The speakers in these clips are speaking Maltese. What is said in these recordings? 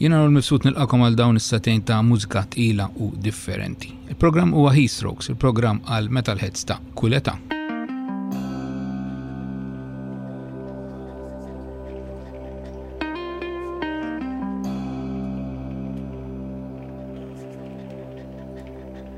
Jiena Ron Mifsud nilqakom għal dawn is-satejn ta' mużika tqila u differenti. Il-programm huwa Heat Strokes, il-programm għal metalheads ta' kuleta.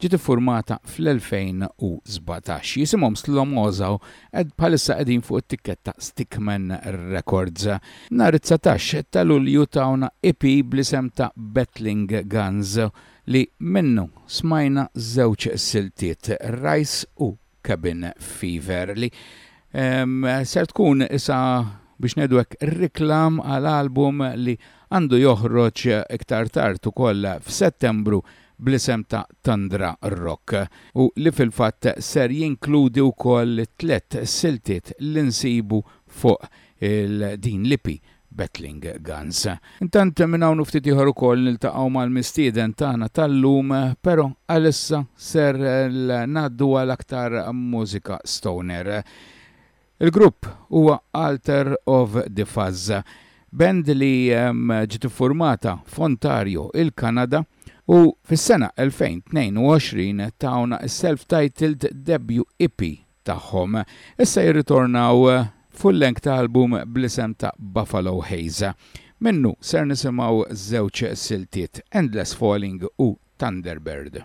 ġiet iffurmata fl-2017. Jisimhom Slomoza u bħalissa qegħdin fuq it-tikketta Stickman Records. Nhar it-dsatax ta' Lulju tawna EP bl-isem ta' Battling Guns li minnu smajna żewġ siltiet, Rice u Cabin Fever li ser tkun issa biex ngħidu hekk riklam għal album li għandu joħroġ iktar tard ukoll f'Settembru bl-isem ta' Tundra Rock u li fil-fatt ser jinkludi wkoll tliet siltiet li nsibu fuq din l-EP Battling Guns. Intant minn hawn u ftit ieħor ukoll niltaqgħu mal-mistieden tagħna tal-lum, però għalissa ser ngħaddu għal aktar mużika stoner. Il-grupp huwa Altar of the Fuzz, band li ġiet iffurmata f'Ontario, il-Kanada, u fis-sena 2022 tawna s-self-titled debut EP tagħhom. Issa jirritornaw full-length ta' album bl-isem ta' Buffalo Haze. Minnu ser nisimgħu żewġ siltiet, Endless Falling u Thunderbird.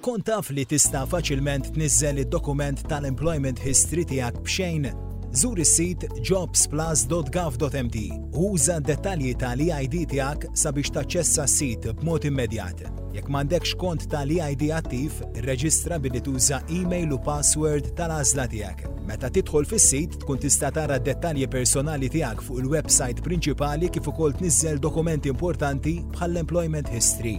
Kont taf li tista' faċilment tniżżel id-dokument tal-employment history tiegħek b'xejn? Żur is-sit jobsplus.gov.mt u uża d-dettalji tal-EID tiegħek sabiex taċċessa s-sit b'mod immedjat. Jekk m'għandekx kont tal-EID attiv, irreġistra billi tuża email u password tal-għażla tiegħek. Meta tidħol fis-sit, tkun tista' tara d-dettalji personali tiegħek fuq il-websajt prinċipali kif ukoll tniżżel dokumenti importanti bħall-employment history.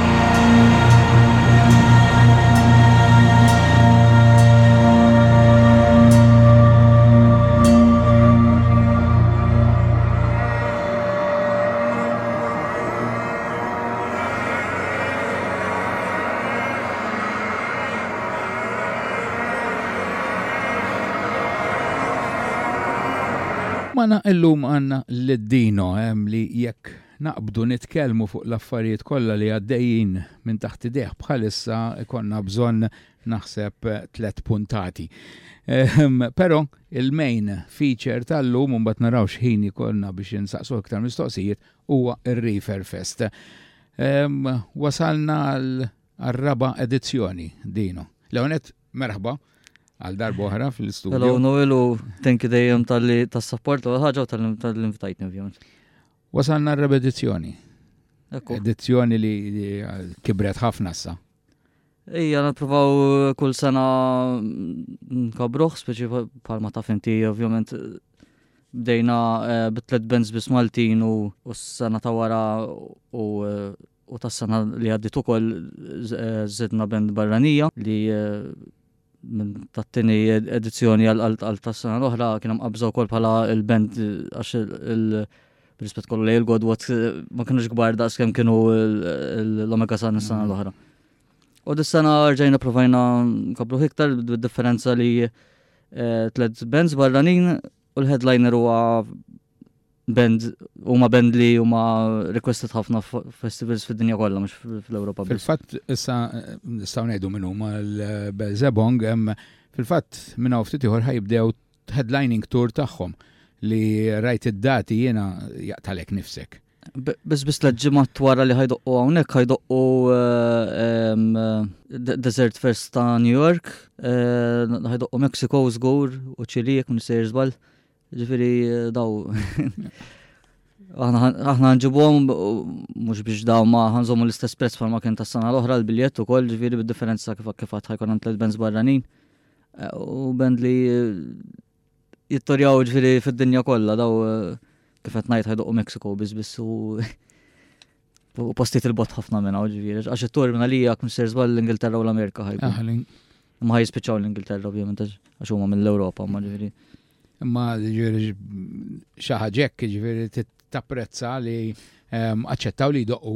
Mana illum għanna l-dino li jekk naqbdu nitkellmu fuq l-affarijiet kollha li għaddejjin minn taħt idejh bħalissa ikollna bżonn naħseb tliet puntati. Ehm, però il-main feature tal-lum mbagħad naraw x'ħin ikollna biex insaqsu iktar mistoqsijiet huwa r-Reefer Fest. Ehm, wasalna għal-raba edizzjoni dinu. Leonet, merħba għal darba oħra fil-studio. Hello, Noel, u tenki dejjem tal-li tas-support u ħaġa u tal-li invitajtni ovvjament. Wasalna r-rebedizzjoni. Edizzjoni li kibret ħafna sa. Ija, nipruvaw eh, kull sena mm, kabruħ, speċi palma ta' finti, ovvjament bdejna eh, bitlet bands bis Maltin u s-sena ta' wara u eh, u tas-sena li għaddiet ukoll żidna band barranija li minn tat-tieni edizzjoni għal tas-sena l-oħra kien hemm qabża wkoll bħala l-band għax il-rispett kollu lejn il-Godwat ma kinux kbar daqs kemm kienu l-Omega Sun is-sena l-oħra. U dis-sena rġajna provajna nkabru iktar bid-differenza li tliet bands barranin u l-headliner huwa Band, huma band li huma requested ħafna festivals fid-dinja kollha mhux fl-Ewropa. Fil-fatt issa nistgħu ngħidu minn huma l-Belzebong hemm fil-fatt minn hawn ftit ieħor ħajbdew headlining tour tagħhom li rajt id-dati jiena jaqtalek nifsek. Biss biss tliet ġimgħat twara li ħajdoqqu hawnhekk ħajdoqqu eh, Desert Fest ta' New York, eh, ħajdoqqu Mexico żgur u Ċili jekk minn sejr żball. Ġifiri daw. Aħna nġibhom mhux biex daw ma ħanżomu l-istess prezz bħalma kien tas-sena l-oħra l-biljett ukoll ġifieri bid-differenza kif kif għad ħajkun hemm tliet bands barranin. Eh, u band li eh, jittorjaw ġifieri fid-dinja kollha daw eh, kif qed ngħid ħajduqu Mexico biss biss u U postiet il-bot ħafna minna, ġiviri, għax it-tori minna li għak mxer zbal l-Ingilterra u l-Amerika ħajku. Ah, ma jispiċaw l-Ingilterra, ovvijament, għax huma mill-Europa, ma ġiviri. Ma ġiviri, xaħġek, ġiviri, tapprezza li ehm, aċċettaw li doqqu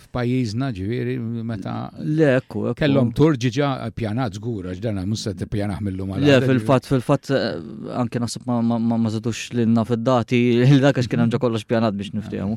f'pajjiżna ġiviri, meta. Le, ekku, ekku. Kellhom tur ġiġa pjanat żgur għax dan mhux se tippjanah mill-lum Le, fil-fatt fil-fatt eh, anke naħseb ma żidux lilna fid-dati li dak għax kien hemm ġo kollox pjanat biex niftehmu.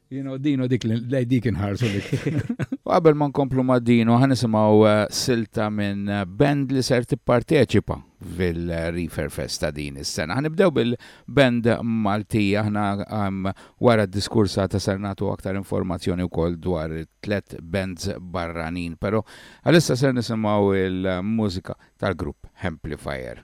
Jino dino dik lej dik inħarsu dik. Qabel ma nkomplu ma dino ħan nisimgħu eh, silta minn eh, band li ser tipparteċipa fil-Reefer Festa din is-sena. Ħanibdew bil-band Maltija, ħna ehm, wara d-diskursa ta' ser nagħtu aktar informazzjoni wkoll dwar tlet bands barranin, però għalissa ser nisimgħu il-mużika tal-grupp Amplifier.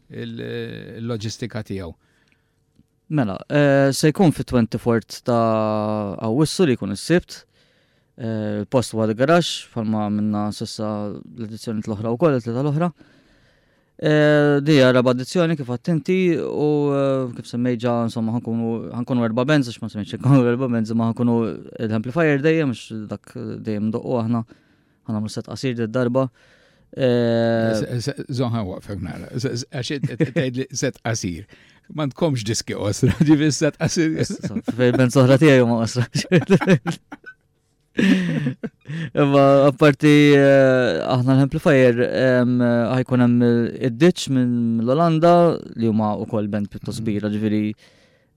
il-loġistika tiegħu. Mela, eh, se jkun fit 24 ta' Awwissu li jkun is-Sibt. Eh, il-post huwa l-garax, falma minna sissa l-edizzjoni l-oħra wkoll it tleta l-oħra. Eh, di għarab edizzjoni kif attenti u kif semmejġa insomma ħankunu erba' benz, għax ma semmejġa ħankunu erba' benz, ma ħankunu l-amplifier dejjem, għax dak dejjem doqqu aħna Għanamlu set qasir d darba. Eh, Zonħa waqfek nara, għax tgħidli set qasir. Ma tkomx diski osra, ġifi set qasir. Fejben soħra tiegħi ma osra. Imma apparti eh, aħna l-amplifier ħajkun hemm id-ditch minn l-Olanda li huma wkoll band pjuttost kbira ġifieri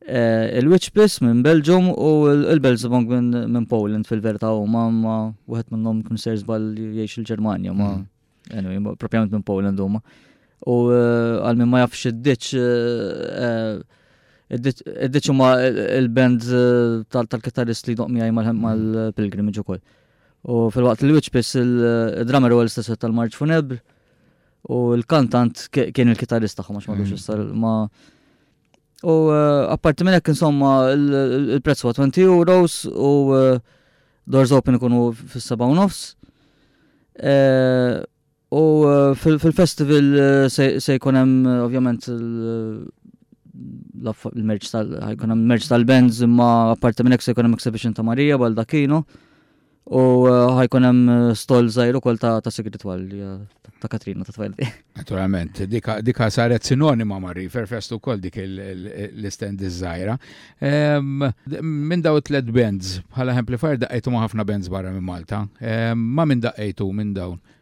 Il-Witch Piss minn Belgium u l-Belzebong minn Poland fil-verità u ma wieħed minnhom kun ser żball jgħix il-Ġermanja ma mm. anyway, propjament minn Poland huma. U eh, għal minn ma jafx id-diċ eh, id-diċ huma il-band eh, tal-kitarrist li doqmi għaj mal-pilgrim mm. ukoll. U fil-waqt li witch biss il-drummer u l-istess tal-Marġ Funebr u l-kantant kien il-kitarrist tagħhom għax ma mm. ma U eh, apparti minn hekk insomma il-prezz huwa 20 euros u eh, doors open ikunu fis-seba' u nofs. Eh, u fil-festival se jkun hemm ovvjament l-merċ tal-merċ tal-bands imma apparti minn hekk se jkun hemm exhibition ta' Marija Baldacchino. U uh, ħajkun hemm uh, stol żgħir ukoll ta' ta' sigri twal uh, ta' Katrina ta' tweldi. Naturalment, dika saret sinonima ma' River Fest ukoll dik l-istend iż-żgħira. Ehm, minn daw it-tlet bands bħala amplifier daqajtu ma' ħafna bands barra minn Malta. Ehm, ma' minn daqajtu minn dawn?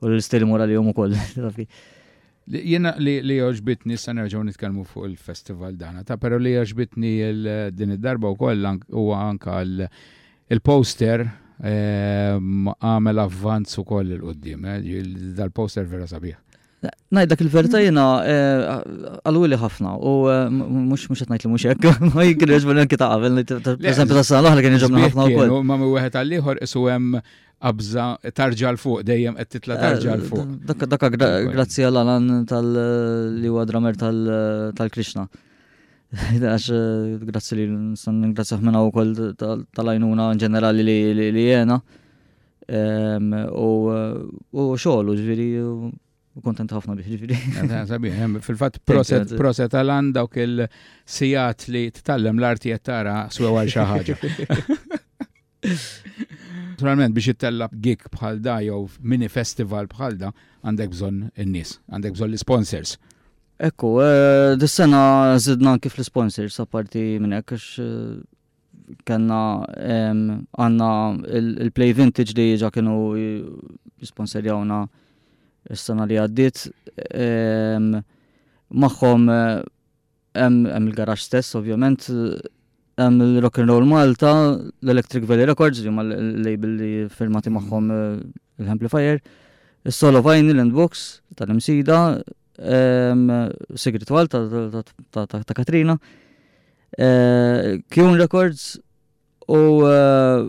U l-istil mura li jom ukoll. Jena li li oġbitni sa nerġgħu nitkellmu fuq il-festival dana, ta' però li oġbitni din id-darba wkoll huwa anka il-poster ehm, għamel avvanz ukoll il qoddim eh, dal-poster vera sabiħ. Najdak il-verta jena eh, għalwili ħafna u eh, mux mux għetnajt li mux jekk, ma jikri ġbun l-kita għavel, per esempio ta' s-sana l-ħra kien ġobna ħafna u koll. Ma mi wieħed għalliħor isu għem qabża tarġa l fuq dejjem qed titla' tarġa l fuq. Eh, dak grazzi għal alan tal-li huwa dramer tal-Krishna. Għax eh, grazzi li nistan ningrazzjaħ minna u koll tal-ajnuna ġenerali li jena. Ehm, u eh, xoħlu ġviri, kontent ħafna biex ġviri. Fil-fat, proset għalan dawk il-sijat li t-tallem l-arti jattara s-wewa xaħġa. Naturalment biex ittella gig bħal da jew mini festival bħal da għandek bżonn in-nies, għandek bżonn l-sponsors. Ekku, eh, dis-sena zidna kif l-sponsors apparti minn hekk għax eh, kellna għandna il-Play Vintage li ġa kienu jisponsorjawna s-sena li għaddiet magħhom eh, Hemm hemm il-garax stess ovvjament hemm il-Rock and Roll Malta, l-Electric Valley Records li huma l-label li firmati mm. magħhom eh, l-Amplifier, is-Solo Vinyl and Books tal-Imsida, ehm, Sigrid Wall ta' Katrina, eh, Kjun Records u eh,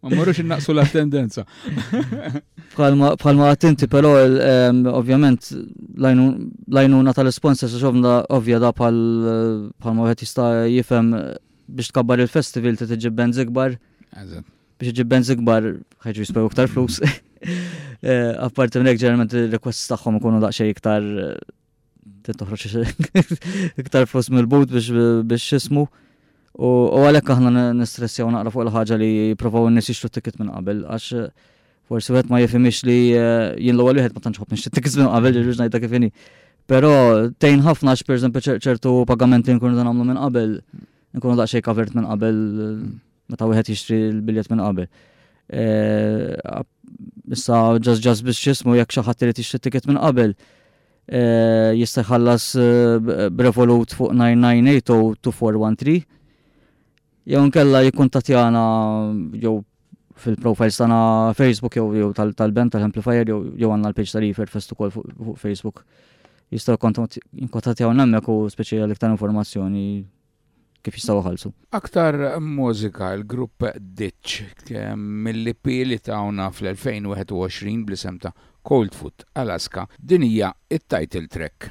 Ma marrux innaqsu l-attendenza. Bħalma attenti, però ehm, ovvjament lajnuna tal-sponsors xofna ovvja da bħalma għet jista jifem biex tkabbar il-festival ti tiġib benz ikbar. Biex iġib benz ikbar ħeġu jispew iktar flus. Eh, apparti minn ġeneralment il-requests tagħhom ikunu daqsxejn iktar eh, Tintoħroġ iktar flus mill-but biex xismu. U għalhekk aħna nistressjaw naqra fuq il-ħaġa li jipprovaw n-nies jixtru ticket minn qabel għax eh, forsi wieħed ma jifhimix li eh, jien l-ewwel wieħed ma tantx ħobb nixtri tickets minn qabel irrid ngħidha kif inhi. Però tejn ħafna għax pereżempju ċertu pagamenti nkunu dan nagħmlu minn qabel, nkunu daqsxejn kavert minn qabel eh, Meta wieħed jixtri l-biljett minn qabel. Issa ġas ġas biex jismu jekk xi ħadd irid jixtri ticket minn qabel jista' jħallas b'Revolut fuq 99802413 jew nkella jkun tatjana jew fil-profiles tagħna Facebook jew tal-band tal-Amplifier jew għandna l-page tal-Ifer Fest ukoll fuq Facebook. Jistgħu jkuntatjawna hemmhekk u speċi għal iktar informazzjoni kif jistgħu ħalsu. Aktar mużika l-grupp Ditch mill-IP li tawna fl-2021 bl-isem ta' Coldfoot Alaska din hija it-title track.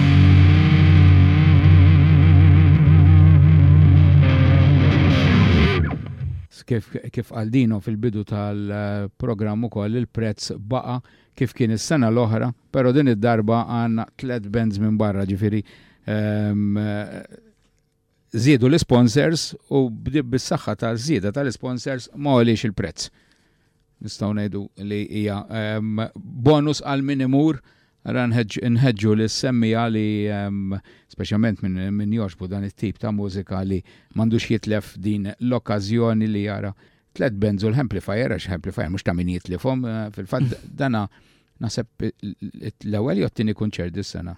kif, kif għal dino fil-bidu tal-programm ukoll il-prezz baqa kif kien is-sena l-oħra, però din id-darba għandna tlet bands minn barra ġifiri. Um, ehm, żiedu l-isponsors u bis-saħħa ta' żieda tal-isponsors ma għoliex il-prezz. Nistgħu ngħidu li hija ehm, bonus għal min imur Għara nħedġu li s-semmija li ehm, specialment minn min joġbu dan it-tip ta' mużika li mandux jitlef din l-okkazjoni li jara tlet benzu l-amplifier, għax amplifier mux ta' min jitlifom, eh, fil-fat dana naseb l-ewel jottini kunċer dis-sena.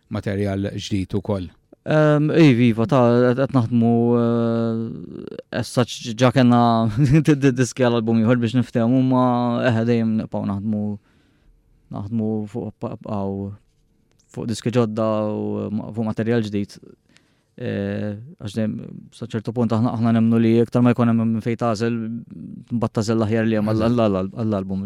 materjal ġdid ukoll. Ej, viva, ta' qed naħdmu essaċ eh, ġa kena diski għal album ieħor biex niftehmu ma eħe eh, dejjem nibqgħu naħdmu naħdmu fuq għaw fuq diski ġodda u fuq materjal ġdid. Eh, għax dem, saċertu punt aħna aħna nemnu li iktar ma jkun hemm fejn tażel mbagħad tażel l-aħjar li hemm għall-album.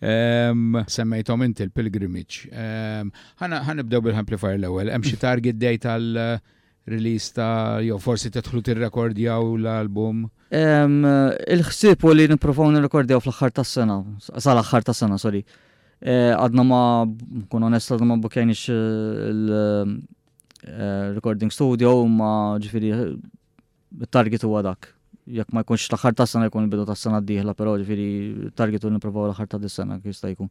Ehm, semmejthom inti l-pilgrimage. Ehm, ħa nibdew bil-amplifier l-ewwel. Hemm xi target date għal eh, release ta' jew forsi tidħlu tirrekordjaw l-album? Ehm, il-ħsieb u li nipprovaw nirrekordjaw fl-aħħar tas-sena, sal-aħħar tas-sena, sorry. Eh, għadna ma, kun onest, għadna ma bukjajnix eh, il-recording studio, ma ġifiri It-target huwa dak. Jekk ma jkunx l-aħħar tas-sena jkun il-bidu tas-sena d-dieħla, però ġifieri target hu nippruvaw l-aħħar ta' dis-sena kif jista' jkun.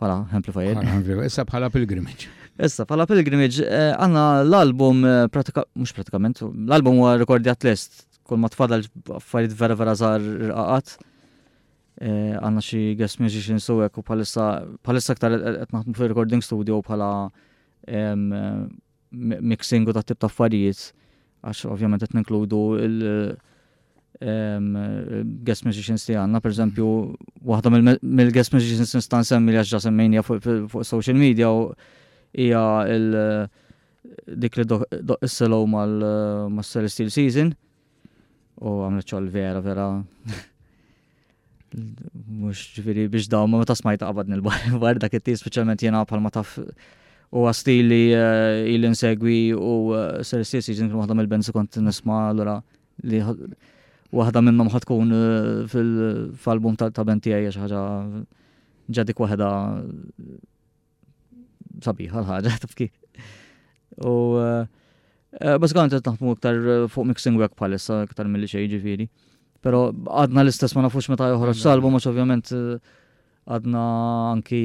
Bħala amplifier. Issa bħala pilgrimage. Issa bħala pilgrimage eh, għandna l-album eh, pratika mhux pratikament, l-album huwa rekordjat lest, kull ma tfadal affarijiet vera vera żgħar rqaqat. Eh, għanna xi guest musician so u palissa aktar qed naħdmu fil-recording studio bħala mixing u tat-tip ta' affarijiet għax ovvjament qed ninkludu il- ehm, guest musicians li għandna, pereżempju, waħda mill-guest musicians nista' nsemmi li għax ġa semmejnija fuq social media u hija dik li isselaw mal-Celestial Season U għamlet xogħol vera vera. Mhux ġifieri biex dawn ma meta smajta qabad nil-bar dak it-tis speċjalment jiena bħalma taf u għasti li eh, il insegwi u eh, ser s-sis jizin kien waħda mill-benzi kont nisma l-ra li waħda minnom ħatkun eh, fil-album ta' benti għajja xaħġa ġadik waħda sabiħa l-ħaġa, taf kif. U eh, eh, bas għan naħdmu iktar eh, fuq mixing work palissa, iktar mill-li xej ġifiri. Pero għadna l-istess ma nafux meta joħroġ salbu, mux ovvjament għadna anki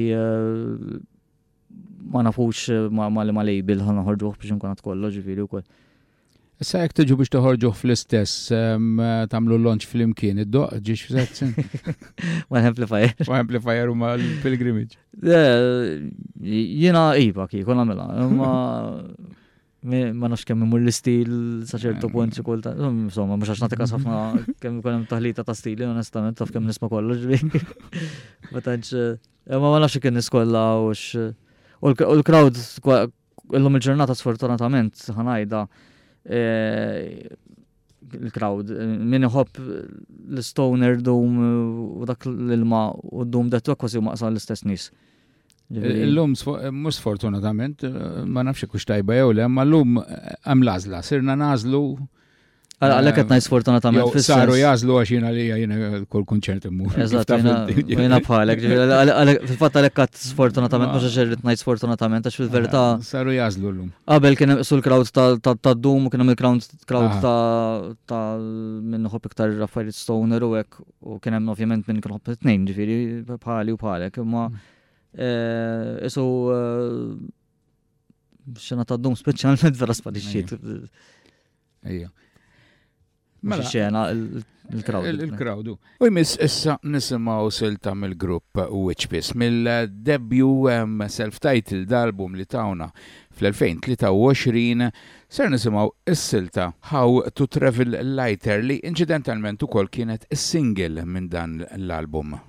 ma nafux ma li ma lejbil ħan ħorġuħ biex nkun għat kollu ġifiri u koll. Issa jekk tiġu biex toħorġuh fl-istess tagħmlu l-launch flimkien, id-doq ġiex f'sezzin. One amplifier. One amplifier huma l-pilgrimage. Jiena iva kieku nagħmilha, imma ma nafx kemm imur l-istil sa ċertu punt xi kulta. Insomma, mhux għax nagħti ħafna kemm ikun hemm taħlita ta' stili, onestament, taf kemm nisma' kollox li. Ma tantx, imma ma nafx kien niskolla u l-crowd Illum il-ġurnata sfortunatament ħanajda il-crowd. Min iħobb l-stoner dum u dak l-ilma u dum detwa kważi u maqsa l-istess nis. Illum, mux sfortunatament, ma nafx kux tajba jew le, ma l-lum għam lazla, sirna nazlu Għalek għetna sfortunatament fis Saru jazlu għax jina li jina kol konċert immu. Eżat, jina bħalek. Fil-fat għalek għat sfortunatament, mux għax rrit najt sfortunatament, għax fil-verita. Ah, saru jazlu l-lum. Għabel kien sul crowd ta' Doom, kien hemm il-crowd ah. ta' minn hop iktar Raffaele Stoner u hekk, u kien hemm ovvjament minn kien hop tnejn ġifieri bħali u bħalek, imma mm. eh, isu eh, Xena ta' dum speċjalment vera sparixxiet. Ejja. Mela xena il-crowd. Il-crowd. U jmiss issa nisimgħu silta mill-grupp Witchpiss mill-debju self-title dal-album li tawna fl-2023 ser nisimgħu is-silta How to Travel Lighter li inċidentalment ukoll kienet is-single minn dan l-album.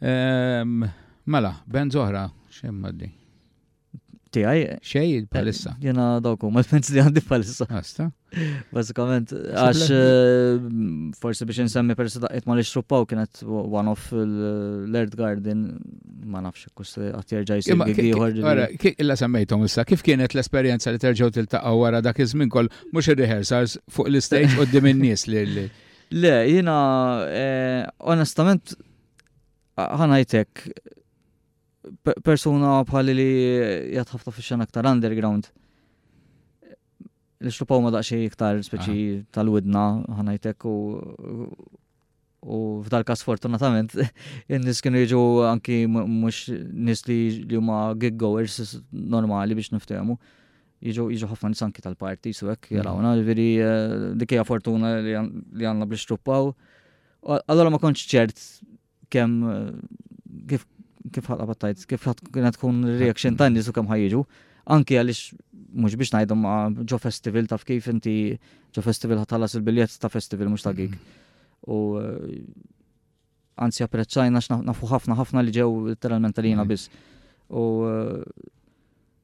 Mela, band oħra, xem maddi. Tijaj. Xej, palissa. Eh, jena dawk ma l-fans li għandi palissa. Asta. Basikament, għax eh, forsi biex nsemmi persi daqqiet ma l-ixtruppaw kienet one of l-Earth Garden, ma nafx kus għatjer ġaj s-siggi Għara, illa semmejtom issa, kif kienet l-esperienza li terġaw til-taqaw għara dak iż-żmien kol, mux il-rehearsals fuq l-stage u d-dimin nies li. Le, jena, eh, onestament, ħanajtek persuna bħalli li jgħat ħafna fi xena aktar underground. L-ixtupa huma daqxie iktar speċi tal-widna ħanajtek u u f'dal kas fortunatament in-nies kienu jiġu anki mhux nies li huma gig goers normali biex niftehmu. Jiġu jiġu ħafna nies anki tal-parti su hekk mhm. jarawna, ġifieri eh, dik hija fortuna li għandna biex truppaw. Allora ma kontx ċert kemm kif kif ħalqa battajt, kif kienet tkun reaction ta' nies u kemm ħajġu. Anki għaliex mhux biex ngħidu ma ġo festival taf kif inti ġo festival ħatħallas il-biljett ta' festival mhux ta' gig. U anzi apprezzajna nafu ħafna ħafna li ġew literalment tal-jina biss. U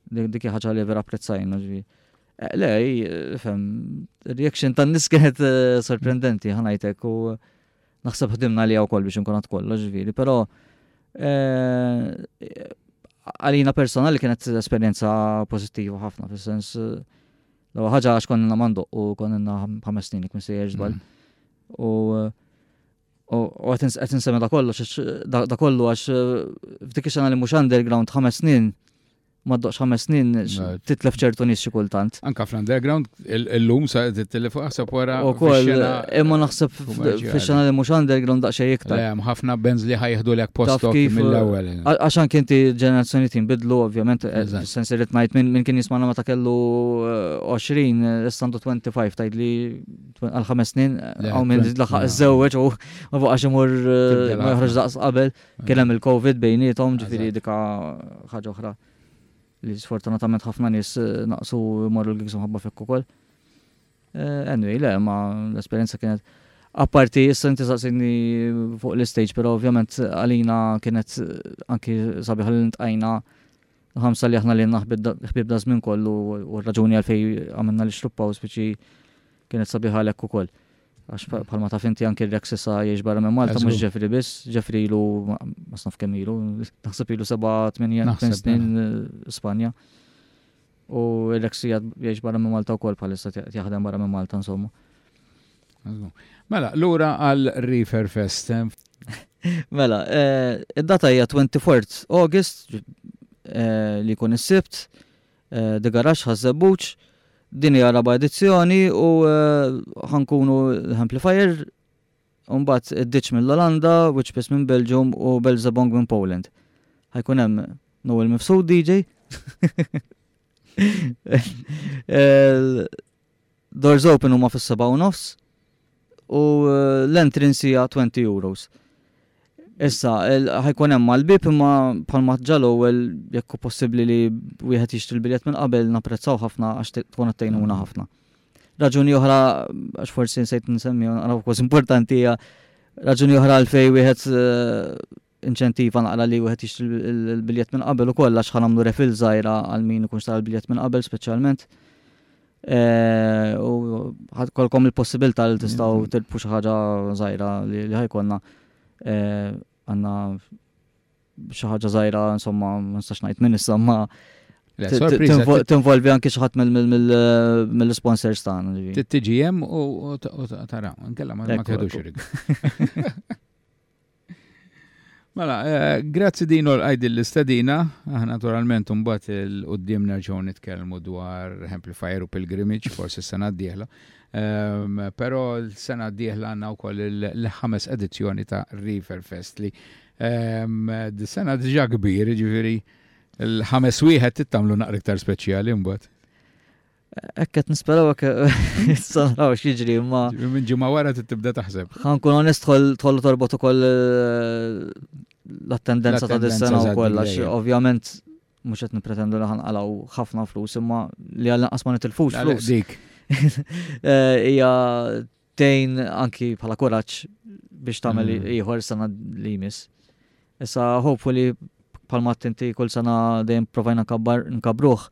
Dik ħaġa li vera apprezzajna ġvi. Eh, le, eh, fem, reaction tan niskeħet eh, sorprendenti ħanajtek u naħseb ħdimna li għaw kol biex nkun kollox ġviri, pero għalina personali kienet esperienza pozittiva ħafna, fil sens l ħagġa għax konna mandu u konna ħames snin, kmin sejjer ġbal. Mm. U U qed insemmi da kollox, da kollu għax eh, f'dik is-sena li mhux underground ħames snin maddoqx ħames snin titlef ċertu nies xi kultant. Anka fl-underground illum sa titlef aħseb wara. Ukoll imma naħseb fix-xena li mhux underground daqsxejn iktar. Hemm ħafna benz li ħajħdu lek post mill-ewwel. Għax anke inti ġenerazzjoni tinbidlu ovvjament eh, sens irid ngħid minn kien jismana meta kellu 20 eh, istandu 25 tgħid li Twin għal ħames snin, għaw minn laħħaq iż-żewġ u ma baqax imur eh, ma joħroġ daqs qabel, eh. kien hemm il-Covid bejnietom ġifieri dika ħaġa oħra li sfortunatament ħafna nies eh, naqsu marru l-gigs mħabba fekk ukoll. Anyway, le, ma l-esperjenza kienet Apparti, issa inti saqsini fuq l-stage, pero ovvjament għalina kienet anki sabiħal l-intqajna Ħamsa li aħna li naħbib da żmien kollu u raġuni għalfej għamilna li xruppaw spiċi kienet sabiħa lek ukoll. Għax bħalma taf inti anki r-rek sissa jiex barra minn Malta, mux ġefri bis, ġefri ilu, ma snaf kemm ilu, naħseb ilu 7-8 snin eh, Spanja. U r-rek sija jiex barra minn Malta u kol bħalissa jaħdem barra minn Malta, insomma. Mela, lura għal Reefer Fest. Mela, eh, id-data hija 24 August eh, li jkun is-sibt, eh, The Garage ħażebbuċ, din hija raba edizzjoni u ħankunu l-Amplifier, mbagħad id-Ditch mill-Olanda, Witchpes minn Belgium u Belzebong minn Poland. Ħajkun hemm Noel Mifsud DJ. Doors open huma fis-seba' u nofs u l-entrance hija 20 euros. Issa, ħajkun hemm mal-bib imma bħalma ġa l-ewwel jekk hu possibbli li wieħed jixtri l-biljett minn qabel napprezzaw ħafna għax tkun qed tgħinuna ħafna. Raġuni oħra għax forsi nsejt nsemmi naraw kważi importanti hija raġuni oħra għalfejn wieħed eh, Inċentiva naqra li wieħed jixtri l-biljett minn qabel ukoll għax ħa nagħmlu refill żgħira għal min ikun xtara l-biljett minn qabel speċjalment. Eh, u ħadkolkom il-possibilità li tistgħu mm-hmm. tirbħu xi ħaġa żgħira li ħajkonna eh, għandna xi ħaġa żgħira insomma ma nistax ngħid minn issa ma tinvolvi anke xi ħadd mill-sponsors tagħna. Tiġi hemm u tara, nkella ma tgħidux irid. Mela, eh, grazzi din u l-għajdi l-istadina, aħna naturalment unbat il-qoddim nerġaw nitkelmu dwar Amplifier u Pilgrimage, forsi s-sena d-dieħla. Ehm, Pero l-sena d-dieħla għanna u koll l-ħames edizzjoni ta' River Fest li ehm, d-sena d-ġa kbir, ġifiri, l-ħames wieħed tittamlu naqra iktar speċjali mbagħad. Ekk qed nisperaw ekk issa naraw x'jiġri imma. Minn ġimgħa wara tibda taħseb. Ħankun onest tħollu torbot ukoll eh, l-attendenza ta' dis-sena wkoll għax ovvjament mhux qed nippretendu li ħanqalgħu ħafna flus imma li għal inqas ma nitilfux flus. Dik. Eh, hija Tgħin anki bħala kuraġġ biex tagħmel mm. ieħor sena li jmiss. Issa hopefully bħalma tinti kull sena dejjem provajna nkabbar nkabruh,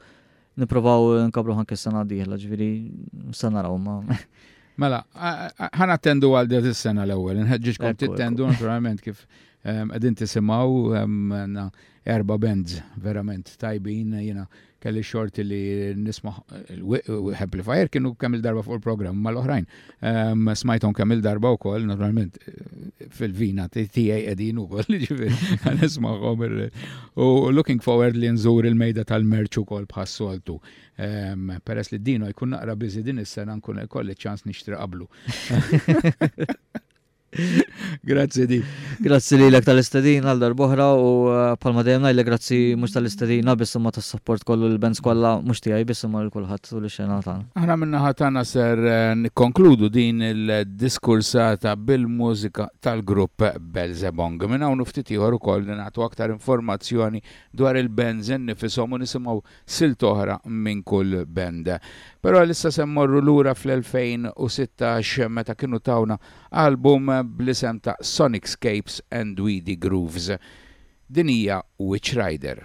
nipprovaw nkabruh anke sena diħla, ġifieri sena raw ma. Mela, ħan attendu għal dez is-sena l-ewwel, nħeġġiġkom tittendu naturalment kif qegħdin tisimgħu Erba' bands verament tajbin, jiena kelli xort li nisma' l-Amplifier kienu kemm il-darba fuq il-programm ma l-oħrajn. Ehm, smajthom kemm il-darba wkoll, naturalment fil-vina tiegħi qegħdin ukoll, ġifieri nismagħhom u looking forward li nżur il-mejda tal-merċ ukoll bħas-soltu. Ehm, peress li dino jkun naqra biżi din is-sena nkun ikolli ċans nixtri qablu. Grazzi di. Grazzi li l-ek tal-istedin għal darbohra u eh, palma dejjem najle grazzi mux tal-istedina biss imma tas-support kollu l-bands kollha mhux tiegħi biss imma l kulħadd u l-xena tagħna. Aħna minna ħatana ser eh, nikkonkludu din il-diskursata bil-mużika tal-grupp Belzebong. Minn hawn ftit ieħor ukoll nagħtu aktar informazzjoni dwar il-bands nifisom u nisimgħu silt oħra minn kull band. Però għalissa se mmorru lura fl-2016 meta kienu tawna album bl-isem ta' Sonicscapes and Weedy Grooves. Din hija Witch Rider.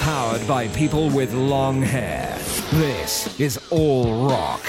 Powered by people with long hair. This is all rock.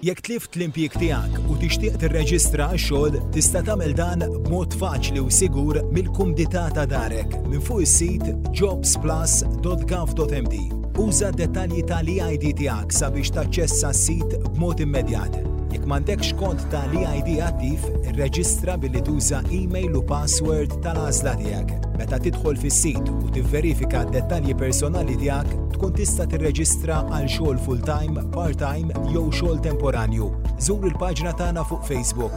Jekk tlift l-impjieg tiegħek u tixtieq tirreġistra għax-xogħol, tista' tagħmel dan b'mod faċli u sigur mill-kumdità ta' darek minn fuq is-sit jobsplus.gov.md. Uża d-dettalji ta' l-eID tiegħek sabiex taċċessa s-sit b'mod immedjat. Jekk m'għandekx kont ta' l-eID attiv, irreġistra billi tuża email u password ta' l-għażla tiegħek. Meta tidħol fis-sit u tivverifika d-dettalji personali tiegħek, tkun tista' tirreġistra għal xogħol full-time, part-time jew xogħol temporanju. Żur il-paġna tagħna fuq Facebook.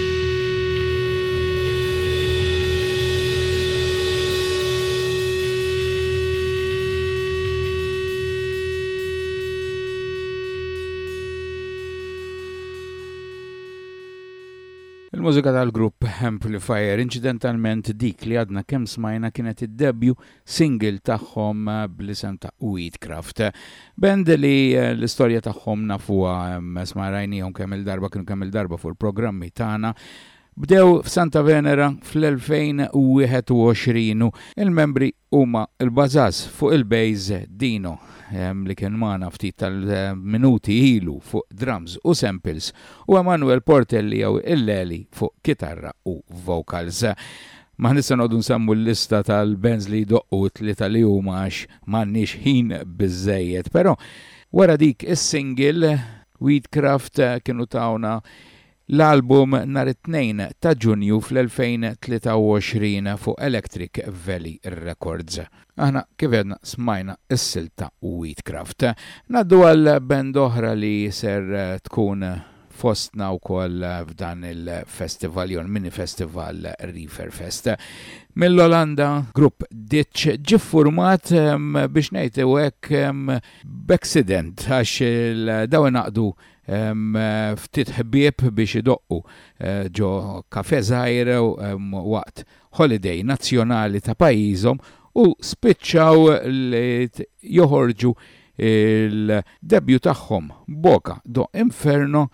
Il-mużika tal-grupp Amplifier incidentalment dik li għadna kemm smajna kienet id-debju single tagħhom bl-isem ta' Weedcraft. Band li l-istorja tagħhom nafuha esma' rajniehom kemm-il darba kienu kemm-il darba fuq il-programmi tagħna. Bdew f'Santa Venera fl-2021 u l-membri huma l-bażaż fuq il-bass Dino li kien magħna ftit tal-minuti ilu fuq drums u samples u Emanuel Portelli jew il-Leli fuq kitarra u vocals. M'aħniex se noqogħdu nsemmu l-lista tal-bands li jdoqqu t-tlieta li huma għax m'għandniex ħin biżżejjed. Però wara dik is-single, Weedcraft kienu tawna l-album nhar it-Tnejn ta' Ġunju fl-2023 fuq Electric Valley Records. Aħna kif għedna smajna s-silta Weedcraft. Ngħaddu għal band oħra li ser tkun Fostna wkoll f'dan il-festival jew il-mini festival Reeferfest. Mill-Olanda, grupp Ditch ġie ffurmat biex ngħid hekk b'accident għax daw ingħaqdu ftit ħbieb biex idoqqu eh, ġo kafe żgħir waqt holiday nazzjonali ta' pajjiżhom u spiċċaw li joħorġu Il-debju tagħhom, Boca do Inferno,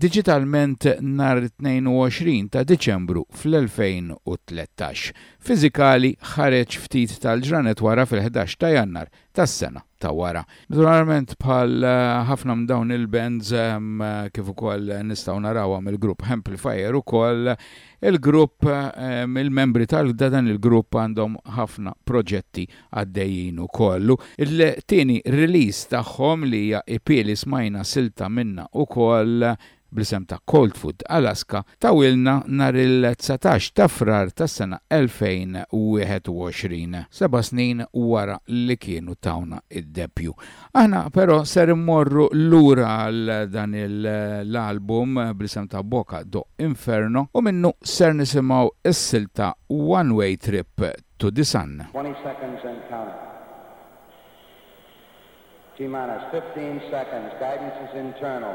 diġitalment nhar it-22 ta' Diċembru fl-2013. Fiżikali ħareġ ftit tal-ġranet wara fil-ħdax ta' Jannar tas-sena ta' wara. Naturalment bħal ħafna minn dawn il-bands, kif ukoll nistgħu narawha mill-grupp Hemplifier ukoll, Il-grupp, il-membri ta' dan il-grupp għandhom ħafna proġetti għaddejjin ukoll. Il-tieni release tagħhom li hija EP li smajna silta minnha ukoll, bl-isem ta' Cold Food Alaska, tawilna nhar il-dsatax ta' Frar tas-sena 2021, seba' snin wara li kienu tawna d-debju. Aħna però ser immorru lura għal dan l-album bl-isem ta' Boca do Inferno u minnu ser nisimgħu s-silta One Way Trip to the Sun. Twenty seconds and counting. T-minus fifteen seconds, guidance is internal.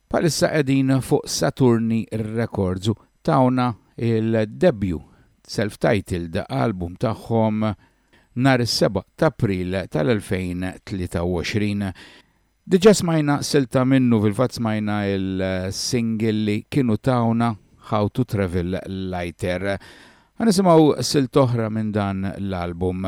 Bħalissa qegħdin fuq Saturni Records u tawna l-debut self-titled album tagħhom nhar is-seba' t'April tal-2023. Diġà smajna silta minnu, fil-fatt smajna l-single li kienu tawna How to Travel Lighter. Ħa nisimgħu silta oħra minn dan l-album.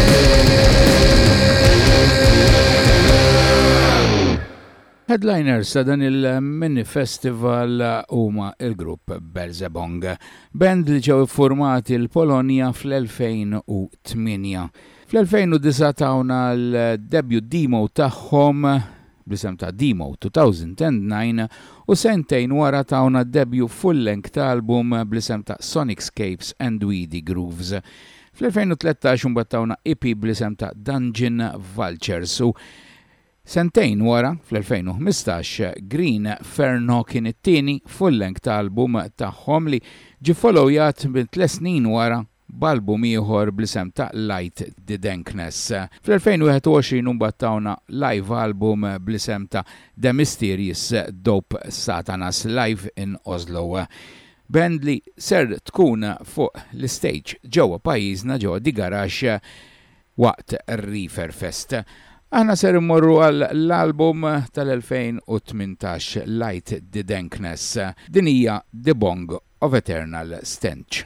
Headliners ta' dan il-mini festival huma il-grupp Belzebong, band li ġew iffurmati l-Polonja fl-2008. Fl-2009 tawna l-debut demo tagħhom blisem ta' Demo 2009 u sentejn wara tawna debut full-length album blisem ta' Sonicscapes and Weedy Grooves. Fl-2013 imbagħad tawna EP bl-isem ta' Dungeon Vultures u Sentejn wara, fl-2015, Green Ferno kien it-tieni full-length album tagħhom li ġie ffolowjat tliet snin wara b'album ieħor bl-isem ta' Light the Dankness. Fl-2021 imbagħad tawna live album bl-isem ta' The Mysterious Dope Satanas Live in Oslo. Band li ser tkun fuq l-istejġ ġewwa pajjiżna ġewwa The Garage waqt Reefer Fest. Aħna ser immorru għal l-album tal-2018 Light the Dankness. Din hija The Bong of Eternal Stench.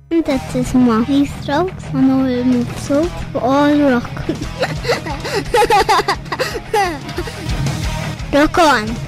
Inta tisma jistro, għanu il-muksu, all rock. Rock on!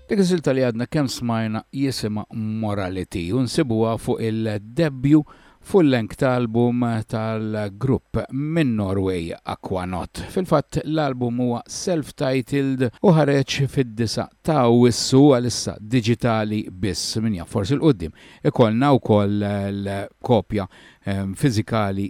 Dik is-silta li għadna kemm smajna jisimha Morality u nsibuha fuq il-debbju full-length tal-album tal-grupp minn Norway Aquanaut. Fil-fatt l-album huwa self-titled u ħareġ fid-disa' ta' Awwissu għalissa diġitali biss, min jaf forsi 'l quddiem ikollna wkoll l-kopja fiżikali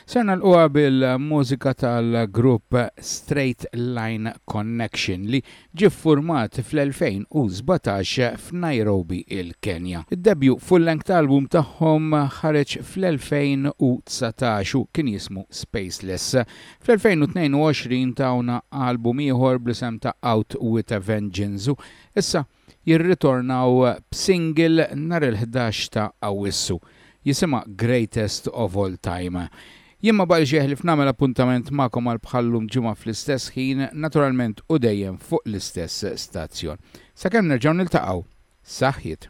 Ser nagħlquha bil-mużika tal-grupp Straight Line Connection li ġie ffurmat fl-2017 f'Nairobi, il-Kenja. Id-debju full-length album tagħhom ħareġ fl-2019 u kien jismu Spaceless. Fl-2022 tawna album ieħor bl-isem ta' Out With A Vengeance u issa, jirritornaw b'single nhar il-ħdax ta' Awwissu, jisimha Greatest of All Time. Jien ma baqgħilx jeħlif nagħmel appuntament magħkom għal bħal-lum ġimgħa fl-istess ħin, naturalment u dejjem fuq l-istess stazzjon. Sakemm nerġgħu niltaqgħu, saħħiet!